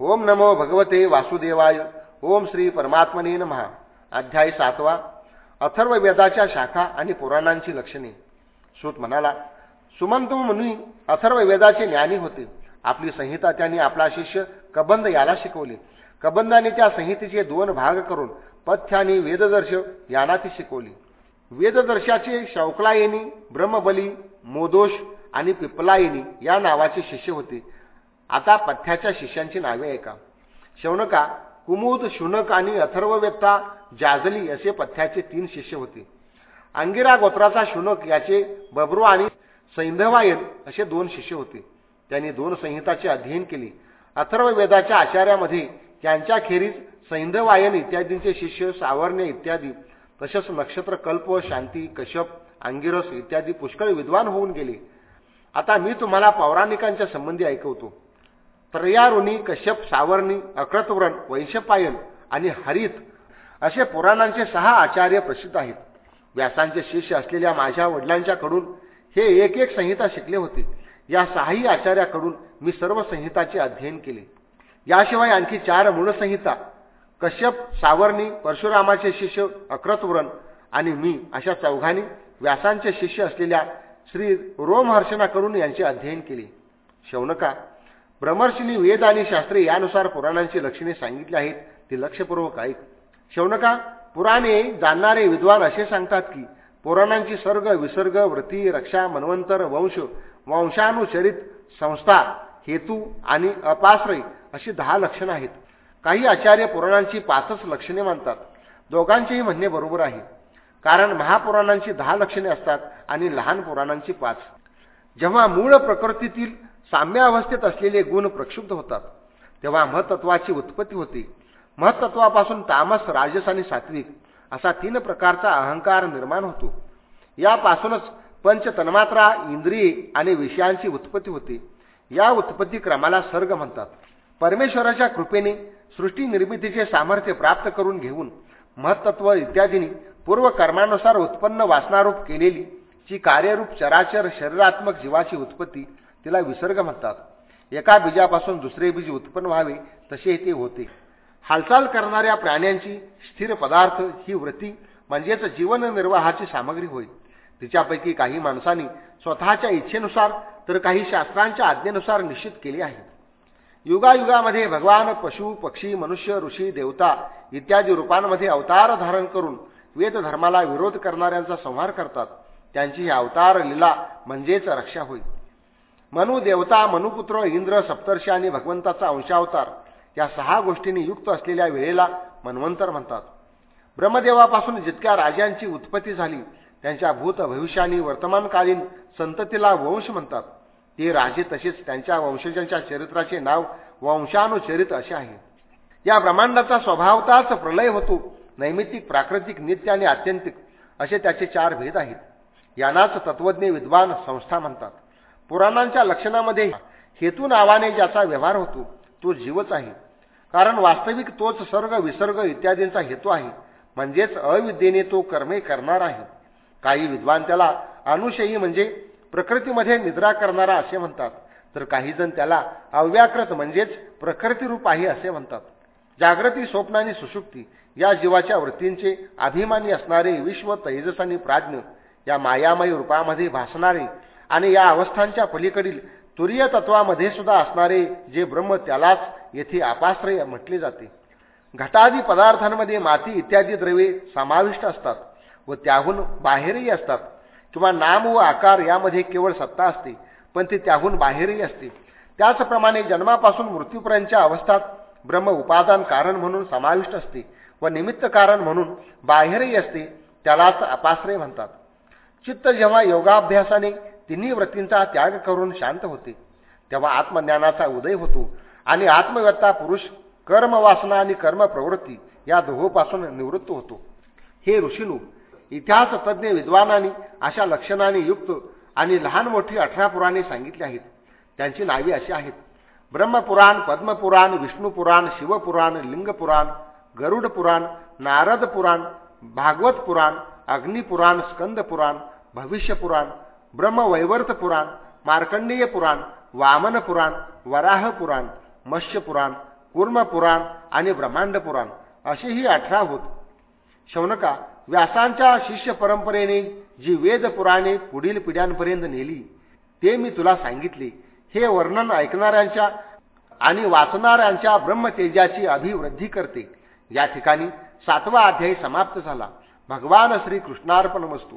ओम नमो भगवते वासुदेवाय. ओम श्री परमात्मने महा अध्याय सातवा. अथर्व वेदाच्या शाखा आणि पुराणांची लक्षणे. सूत म्हणाला सुमंत मुनी अथर्व वेदाचे ज्ञानी होते. आपली संहिता त्यांनी आपला शिष्य कबंद याला शिकवले. कबंदाने त्या संहितेचे दोन भाग करून पथ्य आणि वेददर्श यांना ती शिकवली. वेददर्शाचे शौकलायनी ब्रह्मबली मोदोष आणि पिपलायनी या नावाचे शिष्य होते. आता पथ्याच्या शिष्यांची नावे ऐका शौनका कुमुद शुनक आणि अथर्ववेत्ता जाजली असे पथ्याचे तीन शिष्य होते. अंगिरा गोत्राचा शुनक याचे बब्रू आणि सैंधवायन असे दोन शिष्य होते. त्यांनी दोन संहिताचे अध्ययन केले. अथर्ववेदाच्या आचार्यामध्ये त्यांच्याखेरीज सैंधवायन इत्यादींचे शिष्य सावर्ण्य इत्यादी तसेच नक्षत्र कल्प शांती कश्यप अंगिरस इत्यादी पुष्कळ विद्वान होऊन गेले. आता मी तुम्हाला पौराणिकांच्या संबंधी ऐकवतो. त्रयारुणी कश्यप सावर्णी अक्रतवरण वैशपायन आणि हरित असे पुराणांचे सहा आचार्य प्रसिद्ध आहेत. व्यासांचे शिष्य असलेल्या माझ्या वडिलांच्याकडून हे एक एक संहिता शिकले होते. या सहाही आचार्याकडून मी सर्व संहिताचे अध्ययन केले. याशिवाय आणखी चार मूळसंहिता कश्यप सावर्णी परशुरामाचे शिष्य अक्रतवरण आणि मी अशा चौघांनी व्यासांचे शिष्य असलेल्या श्री रोमहर्षणाकडून यांचे अध्ययन केले. शौनका ब्रह्मर्षींनी वेद आणि शास्त्रे यानुसार पुराणांची लक्षणे सांगितली आहेत ते लक्षपूर्वक ऐक. शौनका पुराणे जाणणारे विद्वान असे सांगतात की पुराणांची सर्ग विसर्ग व्रती रक्षा मनवंतर वंश वंशानुचरित संस्था हेतू आणि अपाश्रय अशी दहा लक्षणं आहेत. काही आचार्य पुराणांची पाचच लक्षणे मानतात. दोघांचेही म्हणणे बरोबर आहे. कारण महापुराणांची दहा लक्षणे असतात आणि लहान पुराणांची पाच. जेव्हा मूळ प्रकृतीतील साम्यावस्थेत असलेले गुण प्रक्षुब्ध होतात. तेव्हा महतत्वाची उत्पत्ती होते. महतत्वापासून तामस राजस आणि सात्विक असा तीन प्रकारचा अहंकार निर्माण होतो. यापासूनच पंचतन्मात्रा इंद्रिये आणि विषयांची उत्पत्ती होते. या उत्पत्ती क्रमाला सर्ग म्हणतात. परमेश्वराच्या कृपेने सृष्टी निर्मितीचे सामर्थ्य प्राप्त करून घेऊन महत्त्व इत्यादींनी पूर्वकर्मानुसार उत्पन्न वासनारूप केलेली जी कार्यरूप चराचर शरीरात्मक जीवाची उत्पत्ती तिला विसर्ग म्हणतात. एका बीजापासून दुसरे बीज उत्पन्न व्हावे तसे ते होते. हालचाल करणाऱ्या प्राण्यांची स्थिर पदार्थ ही वृत्ती म्हणजेच जीवननिर्वाहाची सामग्री होय. तिच्यापैकी काही माणसांनी स्वतःच्या इच्छेनुसार तर काही शास्त्रांच्या आज्ञेनुसार निश्चित केले आहे. युगायुगामध्ये भगवान पशु पक्षी मनुष्य ऋषी देवता इत्यादी रूपांमध्ये अवतार धारण करून वेदधर्माला विरोध करणाऱ्यांचा संहार करतात. त्यांची ही अवतार लीला म्हणजेच रक्षा होईल मनु देवता मनुपुत्र इंद्र सप्तर्षी आणि भगवंताचा अंशावतार या सहा गोष्टींनी युक्त असलेल्या वेळेला मन्वंतर म्हणतात. ब्रह्मदेवापासून जितक्या राजांची उत्पत्ती झाली त्यांच्या भूत भविष्य आणि वर्तमानकालीन संततीला वंश म्हणतात. ते राजे तसेच त्यांच्या वंशजांच्या चरित्राचे नाव वंशानुचरित असे आहे. या ब्रह्मांडाचा स्वभावताच प्रलय होतो नैमित्तिक प्राकृतिक नित्य आणि आत्यंतिक असे त्याचे चार भेद आहेत. यांनाच तत्वज्ञ विद्वान संस्था म्हणतात. पुराणांच्या लक्षणामध्ये हेतू नावाने ज्याचा व्यवहार होतो तो जीवच आहे. कारण वास्तविक तोच सर्ग विसर्ग इत्यादींचा हेतू आहे. म्हणजेच अविद्येने तो कर्मे करणार आहे. काही विद्वान त्याला अनुशयी म्हणजे प्रकृतीमध्ये निद्रा करणारा असे म्हणतात. तर काही जण त्याला अव्याकृत म्हणजेच प्रकृतीरूप आहे असे म्हणतात. जागृती स्वप्न आणि सुषुप्ती या जीवाच्या वृत्तींचे अभिमानी असणारे विश्व तेजस आणि प्राज्ञ या मायामयी रूपामध्ये भासणारे आणि या अवस्थांच्या पलीकडील तुरीय तत्वामध्ये सुद्धा असणारे जे ब्रह्म त्यालाच येथे अपाश्रय म्हटले जाते. घटादी पदार्थांमध्ये माती इत्यादी द्रव्ये समाविष्ट असतात व त्याहून बाहेरही असतात. किंवा नाम व आकार यामध्ये केवळ सत्ता असते पण ती त्याहून बाहेरही असते. त्याचप्रमाणे जन्मापासून मृत्यूपर्यंतच्या अवस्थात ब्रह्म उपादान कारण म्हणून समाविष्ट असते व निमित्त कारण म्हणून बाहेरही असते त्यालाच अपाश्रय म्हणतात. चित्त जेव्हा योगाभ्यासाने तिन्ही वृत्तींचा त्याग करून शांत होते. तेव्हा आत्मज्ञानाचा उदय होतो आणि आत्मव्यता पुरुष कर्मवासना आणि कर्म प्रवृत्ती या दोहोपासून निवृत्त होतो. हे ऋषीनू इतिहास तज्ज्ञ विद्वानांनी अशा लक्षणाने युक्त आणि लहान मोठी अठरा पुराणे सांगितली आहेत. त्यांची नावे अशी आहेत. ब्रह्मपुराण पद्मपुराण विष्णुपुराण शिवपुराण लिंगपुराण गरुडपुराण नारदपुराण नारद पुराण भागवत पुराण अग्निपुराण स्कंद पुराण ब्रह्मवैवर्त पुराण मार्कंडेय पुराण वामन पुराण वराह पुराण मत्स्य पुराण कुर्म पुराण आणि ब्रह्मांड पुराण असेही अठरा होत. शौनका व्यासांच्या शिष्य परंपरेने जी वेद पुराणे पुढील पिढ्यांपर्यंत नेली ते मी तुला सांगितले. हे वर्णन ऐकणाऱ्यांच्या आणि वाचणाऱ्यांच्या ब्रह्मतेजाची अभिवृद्धी करते. या ठिकाणी सातवा अध्यायी समाप्त झाला. भगवान श्री कृष्णार्पण वस्तू